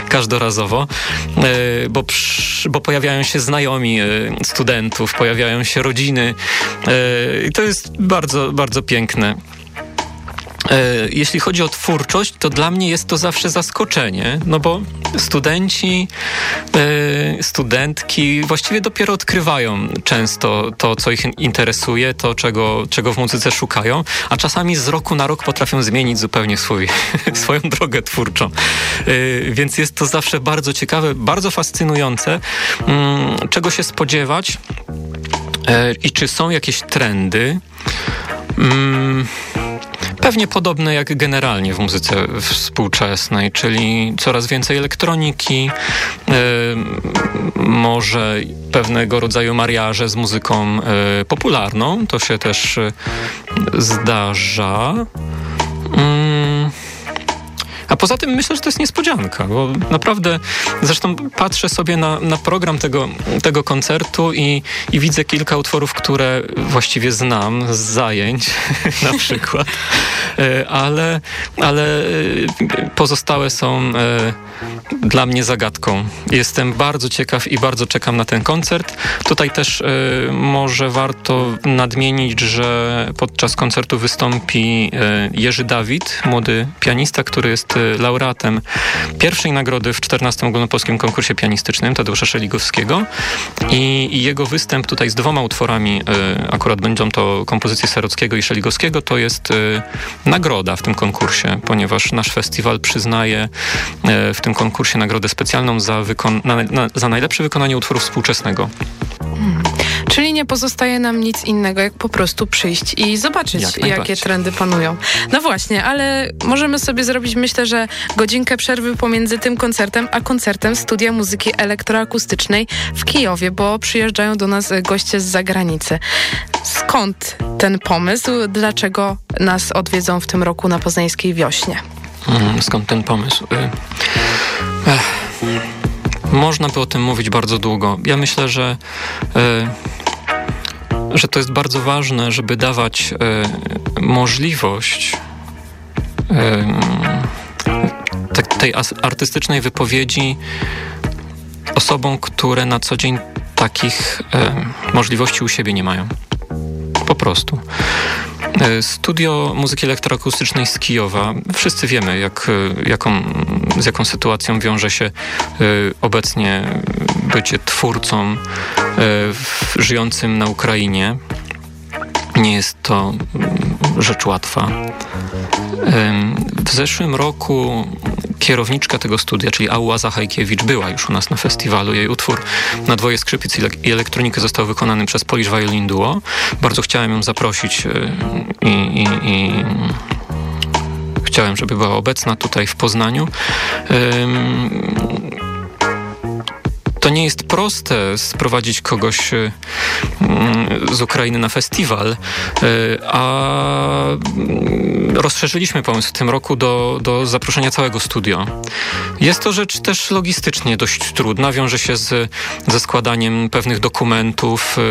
każdorazowo, e, bo, bo pojawiają się znajomi e, studentów, pojawiają się rodziny e, i to jest bardzo, bardzo piękne. E, jeśli chodzi o twórczość, to dla mnie jest to zawsze zaskoczenie, no bo studenci, e, studentki właściwie dopiero odkrywają często to, co ich interesuje, to, czego, czego w muzyce szukają, a czasami z roku na rok potrafią zmienić zupełnie swój, swoją drogę twórczą. E, więc jest to zawsze bardzo ciekawe, bardzo fascynujące. Mm, czego się spodziewać i czy są jakieś trendy? Mm, Pewnie podobne jak generalnie w muzyce współczesnej, czyli coraz więcej elektroniki, może pewnego rodzaju mariaże z muzyką yy, popularną, to się też yy, zdarza. A poza tym myślę, że to jest niespodzianka, bo naprawdę zresztą patrzę sobie na, na program tego, tego koncertu i, i widzę kilka utworów, które właściwie znam z zajęć na przykład, e, ale, ale e, pozostałe są e, dla mnie zagadką. Jestem bardzo ciekaw i bardzo czekam na ten koncert. Tutaj też może warto nadmienić, że podczas koncertu wystąpi Jerzy Dawid, młody pianista, który jest laureatem pierwszej nagrody w 14 ogólnopolskim konkursie pianistycznym Tadeusza Szeligowskiego i, i jego występ tutaj z dwoma utworami, y, akurat będą to kompozycje Serockiego i Szeligowskiego, to jest y, nagroda w tym konkursie, ponieważ nasz festiwal przyznaje y, w tym konkursie nagrodę specjalną za, na, na, za najlepsze wykonanie utworu współczesnego. Hmm. Czyli nie pozostaje nam nic innego, jak po prostu przyjść i zobaczyć, jak jakie trendy panują. No właśnie, ale możemy sobie zrobić, myślę, że godzinkę przerwy pomiędzy tym koncertem, a koncertem Studia Muzyki Elektroakustycznej w Kijowie, bo przyjeżdżają do nas goście z zagranicy. Skąd ten pomysł? Dlaczego nas odwiedzą w tym roku na poznańskiej wiośnie? Hmm, skąd ten pomysł? Y, ech. Można by o tym mówić bardzo długo. Ja myślę, że y, że to jest bardzo ważne, żeby dawać y, możliwość tej artystycznej wypowiedzi osobom, które na co dzień takich możliwości u siebie nie mają. Po prostu. E, studio muzyki elektroakustycznej z Kijowa. Wszyscy wiemy, jak, e, jaką, z jaką sytuacją wiąże się e, obecnie bycie twórcą żyjącym na Ukrainie. Nie jest to mm, rzecz łatwa. W zeszłym roku kierowniczka tego studia, czyli Ała Zachajkiewicz, była już u nas na festiwalu. Jej utwór na dwoje skrzypiec i elektronikę został wykonany przez Polish Violin Duo. Bardzo chciałem ją zaprosić e, i, i, i chciałem, żeby była obecna tutaj w Poznaniu to nie jest proste sprowadzić kogoś e, mm, z Ukrainy na festiwal, e, a mm, rozszerzyliśmy pomysł w tym roku do, do zaproszenia całego studio. Jest to rzecz też logistycznie dość trudna, wiąże się z, ze składaniem pewnych dokumentów e,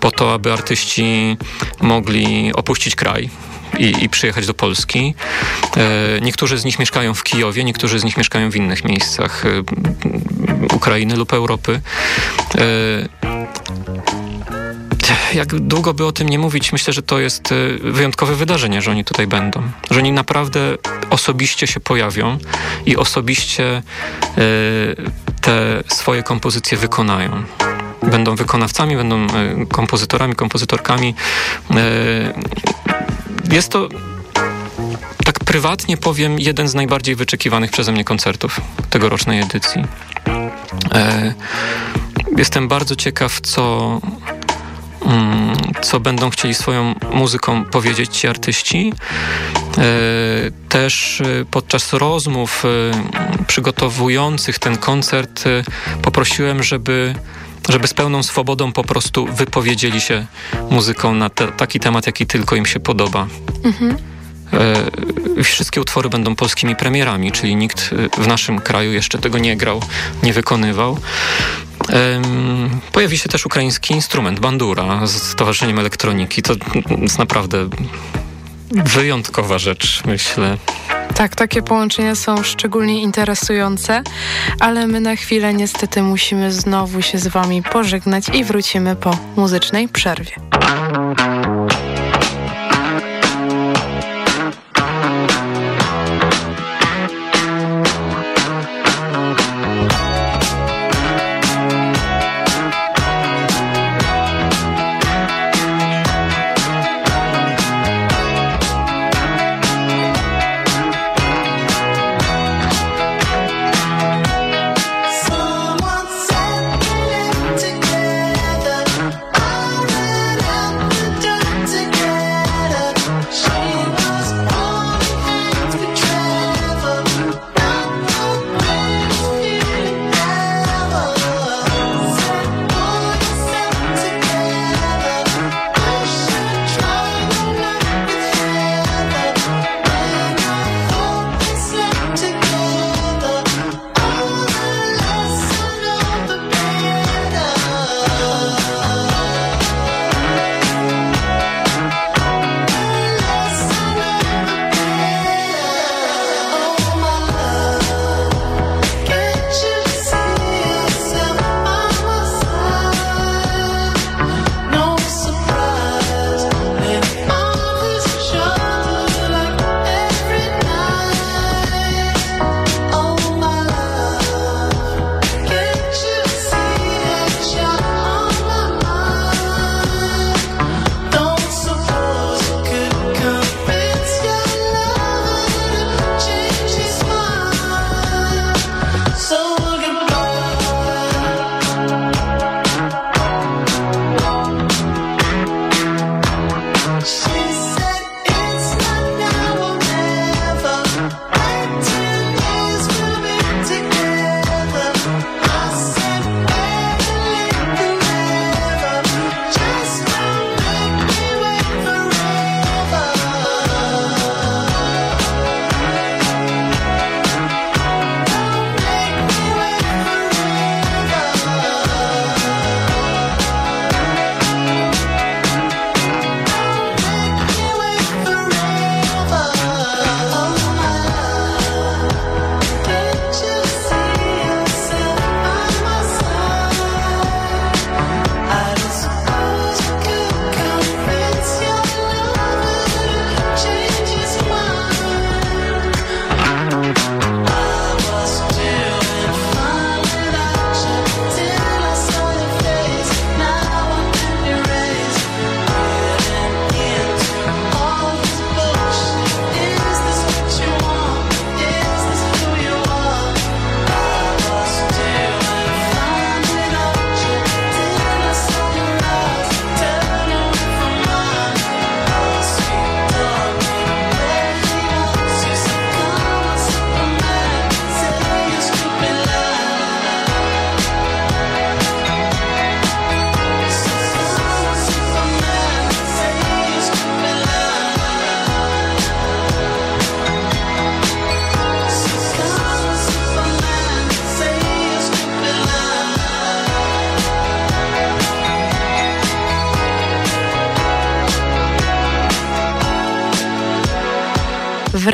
po to, aby artyści mogli opuścić kraj i, i przyjechać do Polski. E, niektórzy z nich mieszkają w Kijowie, niektórzy z nich mieszkają w innych miejscach e, Ukrainy lub Europy. E, jak długo by o tym nie mówić, myślę, że to jest wyjątkowe wydarzenie, że oni tutaj będą. Że oni naprawdę osobiście się pojawią i osobiście te swoje kompozycje wykonają będą wykonawcami, będą kompozytorami, kompozytorkami. Jest to tak prywatnie powiem, jeden z najbardziej wyczekiwanych przeze mnie koncertów tegorocznej edycji. E, jestem bardzo ciekaw, co, mm, co będą chcieli swoją muzyką powiedzieć ci artyści. E, też e, podczas rozmów przygotowujących ten koncert poprosiłem, żeby żeby z pełną swobodą po prostu wypowiedzieli się muzyką na te, taki temat, jaki tylko im się podoba. Mhm. E, wszystkie utwory będą polskimi premierami, czyli nikt e, w naszym kraju jeszcze tego nie grał, nie wykonywał. Pojawi się też ukraiński instrument, bandura z Towarzyszeniem Elektroniki. To jest naprawdę wyjątkowa rzecz, myślę. Tak, takie połączenia są szczególnie interesujące, ale my na chwilę niestety musimy znowu się z Wami pożegnać i wrócimy po muzycznej przerwie.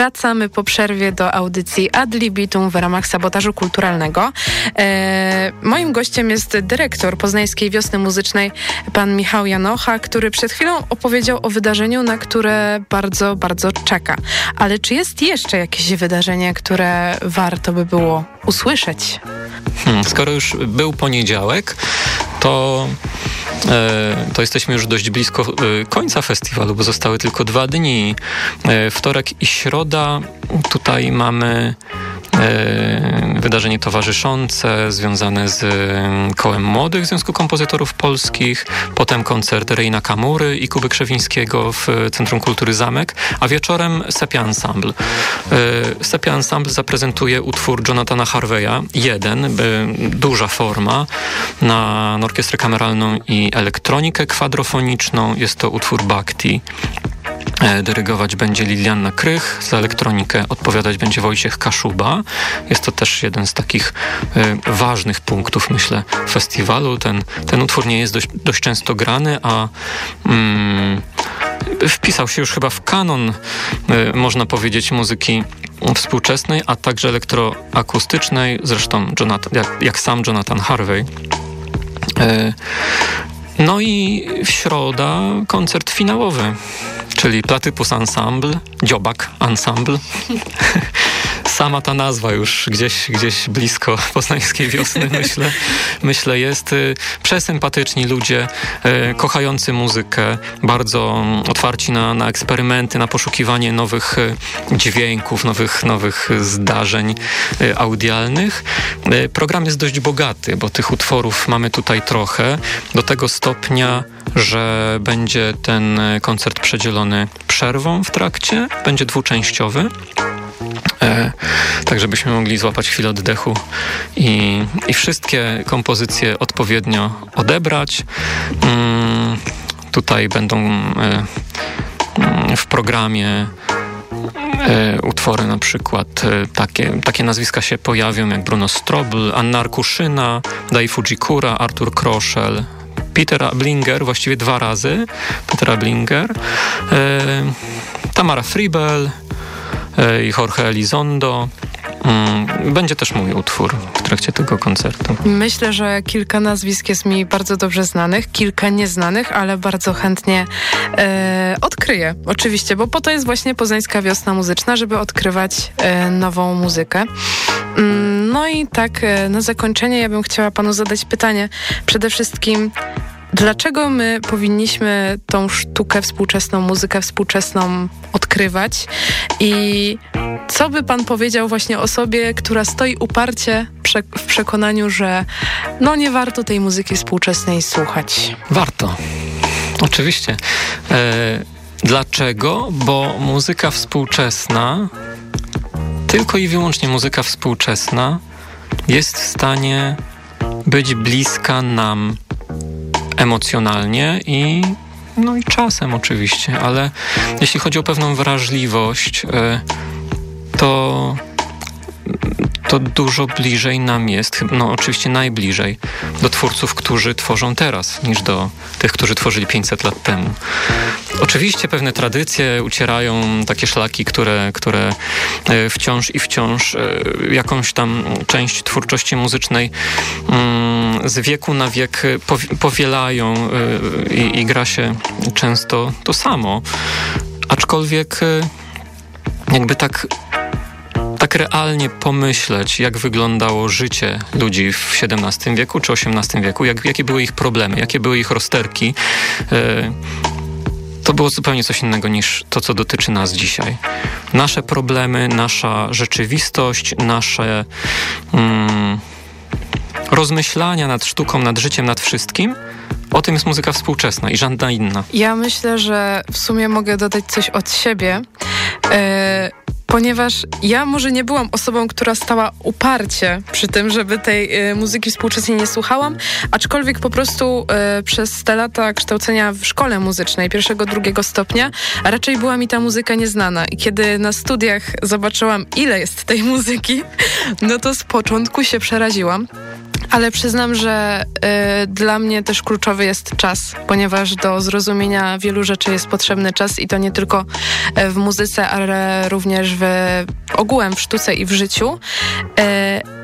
Wracamy po przerwie do audycji Ad Libitum w ramach sabotażu kulturalnego. E, moim gościem jest dyrektor Poznańskiej Wiosny Muzycznej, pan Michał Janocha, który przed chwilą opowiedział o wydarzeniu, na które bardzo, bardzo czeka. Ale czy jest jeszcze jakieś wydarzenie, które warto by było usłyszeć? Hmm, skoro już był poniedziałek, to, e, to jesteśmy już dość blisko e, końca festiwalu, bo zostały tylko dwa dni. E, wtorek i środa. Tutaj mamy wydarzenie towarzyszące związane z e, Kołem Młodych Związku Kompozytorów Polskich, potem koncert Reina Kamury i Kuby Krzewińskiego w Centrum Kultury Zamek, a wieczorem Sepia Ensemble. E, Sepia Ensemble zaprezentuje utwór Jonathana Harveya, jeden, duża forma, na orkiestrę kameralną i elektronikę kwadrofoniczną. Jest to utwór Bhakti. E, dyrygować będzie Lilianna Krych, za elektronikę odpowiadać będzie Wojciech Kaszuba. Jest to też jeden z takich y, ważnych punktów, myślę, festiwalu. Ten, ten utwór nie jest dość, dość często grany, a mm, wpisał się już chyba w kanon, y, można powiedzieć, muzyki współczesnej, a także elektroakustycznej, zresztą Jonathan, jak, jak sam Jonathan Harvey. No i w środa koncert finałowy czyli Platypus Ensemble, Dziobak Ensemble. Sama ta nazwa już gdzieś, gdzieś blisko poznańskiej wiosny, myślę, myślę jest. Y, przesympatyczni ludzie, y, kochający muzykę, bardzo otwarci na, na eksperymenty, na poszukiwanie nowych y, dźwięków, nowych, nowych zdarzeń audialnych. Program jest dość bogaty, bo tych utworów mamy tutaj trochę, do tego stopnia, że będzie ten koncert przedzielony przerwą w trakcie, będzie dwuczęściowy. E, tak żebyśmy mogli złapać chwilę oddechu i, i wszystkie kompozycje odpowiednio odebrać. Mm, tutaj będą e, mm, w programie e, utwory na przykład takie, takie nazwiska się pojawią jak Bruno Strobl, Anna Arkuszyna, Dai Fujikura, Artur Kroszel, Peter Blinger, właściwie dwa razy, Peter Blinger, e, Tamara Friebel e, i Jorge Elizondo. Mm, będzie też mój utwór w trakcie tego koncertu. Myślę, że kilka nazwisk jest mi bardzo dobrze znanych, kilka nieznanych, ale bardzo chętnie e, odkryję. Oczywiście, bo po to jest właśnie Poznańska Wiosna Muzyczna, żeby odkrywać e, nową muzykę. Mm, no i tak e, na zakończenie ja bym chciała panu zadać pytanie. Przede wszystkim Dlaczego my powinniśmy tą sztukę współczesną, muzykę współczesną odkrywać? I co by pan powiedział właśnie osobie, która stoi uparcie w przekonaniu, że no nie warto tej muzyki współczesnej słuchać? Warto. Oczywiście. E, dlaczego? Bo muzyka współczesna, tylko i wyłącznie muzyka współczesna jest w stanie być bliska nam emocjonalnie i no i czasem oczywiście, ale jeśli chodzi o pewną wrażliwość, e, to to dużo bliżej nam jest, no oczywiście najbliżej do twórców, którzy tworzą teraz, niż do tych, którzy tworzyli 500 lat temu. Oczywiście pewne tradycje ucierają takie szlaki, które, które e, wciąż i wciąż e, jakąś tam część twórczości muzycznej mm, z wieku na wiek powielają e, i, i gra się często to samo. Aczkolwiek jakby tak tak realnie pomyśleć, jak wyglądało życie ludzi w XVII wieku czy XVIII wieku, jak, jakie były ich problemy, jakie były ich rozterki, e, to było zupełnie coś innego niż to, co dotyczy nas dzisiaj. Nasze problemy, nasza rzeczywistość, nasze mm, rozmyślania nad sztuką, nad życiem, nad wszystkim. O tym jest muzyka współczesna i żadna inna. Ja myślę, że w sumie mogę dodać coś od siebie. Yy ponieważ ja może nie byłam osobą, która stała uparcie przy tym, żeby tej y, muzyki współczesnej nie słuchałam, aczkolwiek po prostu y, przez te lata kształcenia w szkole muzycznej pierwszego, drugiego stopnia raczej była mi ta muzyka nieznana i kiedy na studiach zobaczyłam, ile jest tej muzyki, no to z początku się przeraziłam. Ale przyznam, że y, dla mnie też kluczowy jest czas, ponieważ do zrozumienia wielu rzeczy jest potrzebny czas i to nie tylko y, w muzyce, ale również w ogółem w sztuce i w życiu. Y,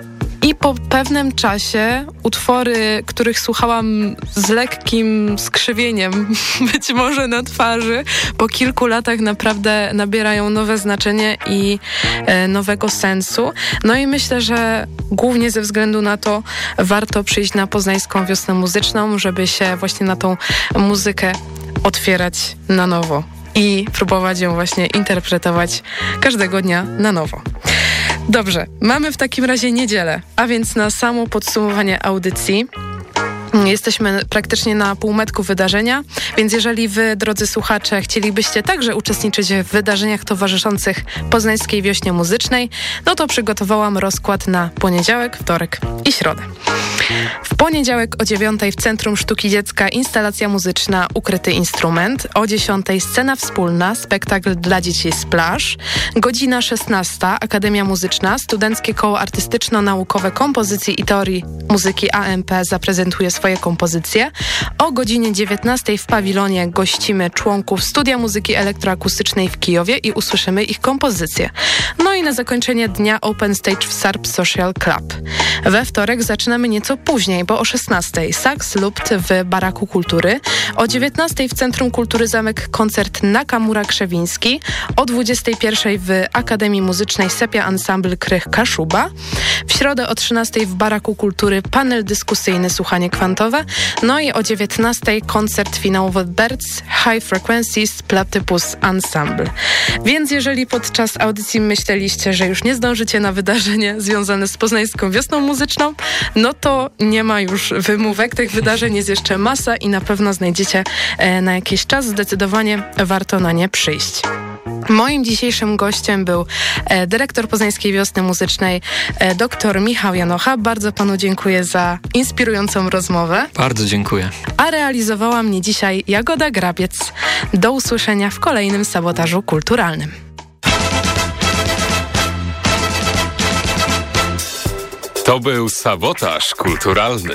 i po pewnym czasie utwory, których słuchałam z lekkim skrzywieniem, być może na twarzy, po kilku latach naprawdę nabierają nowe znaczenie i e, nowego sensu. No i myślę, że głównie ze względu na to warto przyjść na poznańską wiosnę muzyczną, żeby się właśnie na tą muzykę otwierać na nowo i próbować ją właśnie interpretować każdego dnia na nowo. Dobrze, mamy w takim razie niedzielę, a więc na samo podsumowanie audycji Jesteśmy praktycznie na półmetku wydarzenia, więc jeżeli wy, drodzy słuchacze, chcielibyście także uczestniczyć w wydarzeniach towarzyszących Poznańskiej Wiośnie Muzycznej, no to przygotowałam rozkład na poniedziałek, wtorek i środę. W poniedziałek o 9 w Centrum Sztuki Dziecka instalacja muzyczna Ukryty Instrument, o 10 scena wspólna, spektakl dla dzieci Splash, godzina 16 Akademia Muzyczna, Studenckie Koło Artystyczno-Naukowe Kompozycji i Teorii Muzyki AMP zaprezentuje swoje swoje kompozycje. O godzinie 19 w pawilonie gościmy członków Studia Muzyki Elektroakustycznej w Kijowie i usłyszymy ich kompozycje. No i na zakończenie dnia Open Stage w Sarp Social Club. We wtorek zaczynamy nieco później, bo o 16 Sax Lupt w Baraku Kultury, o 19 w Centrum Kultury Zamek koncert Nakamura Krzewiński, o 21 w Akademii Muzycznej Sepia Ensemble Krych Kaszuba, w środę o 13 w Baraku Kultury panel dyskusyjny Słuchanie Kwantowe No i o 19 koncert finałowy Birds High Frequencies Platypus Ensemble. Więc jeżeli podczas audycji myśleliście, że już nie zdążycie na wydarzenie związane z poznańską wiosną muzyczną, no to nie ma już wymówek. Tych wydarzeń jest jeszcze masa i na pewno znajdziecie e, na jakiś czas. Zdecydowanie warto na nie przyjść. Moim dzisiejszym gościem był e, dyrektor Poznańskiej Wiosny Muzycznej, e, dr Michał Janocha. Bardzo panu dziękuję za inspirującą rozmowę. Bardzo dziękuję. A realizowała mnie dzisiaj Jagoda Grabiec. Do usłyszenia w kolejnym sabotażu kulturalnym. To był sabotaż kulturalny.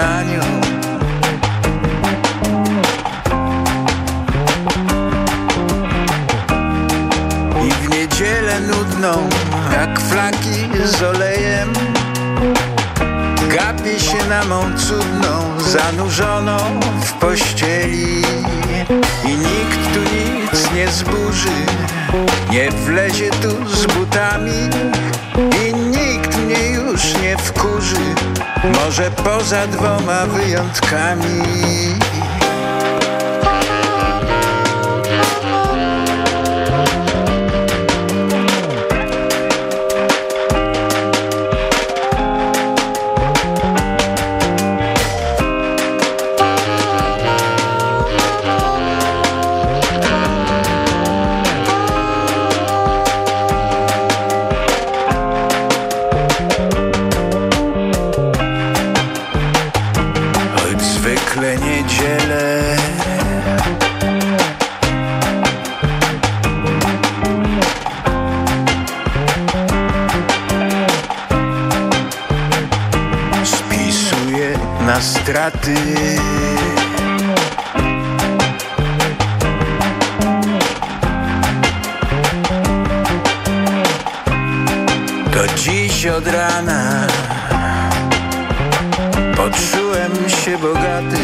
Anioł. I w niedzielę nudną Jak flaki z olejem Gapi się na mą cudną Zanurzoną w pościeli. I nikt tu nic nie zburzy Nie wlezie tu z butami. I nikt już nie wkurzy. Może poza dwoma wyjątkami To dziś od rana Poczułem się bogaty.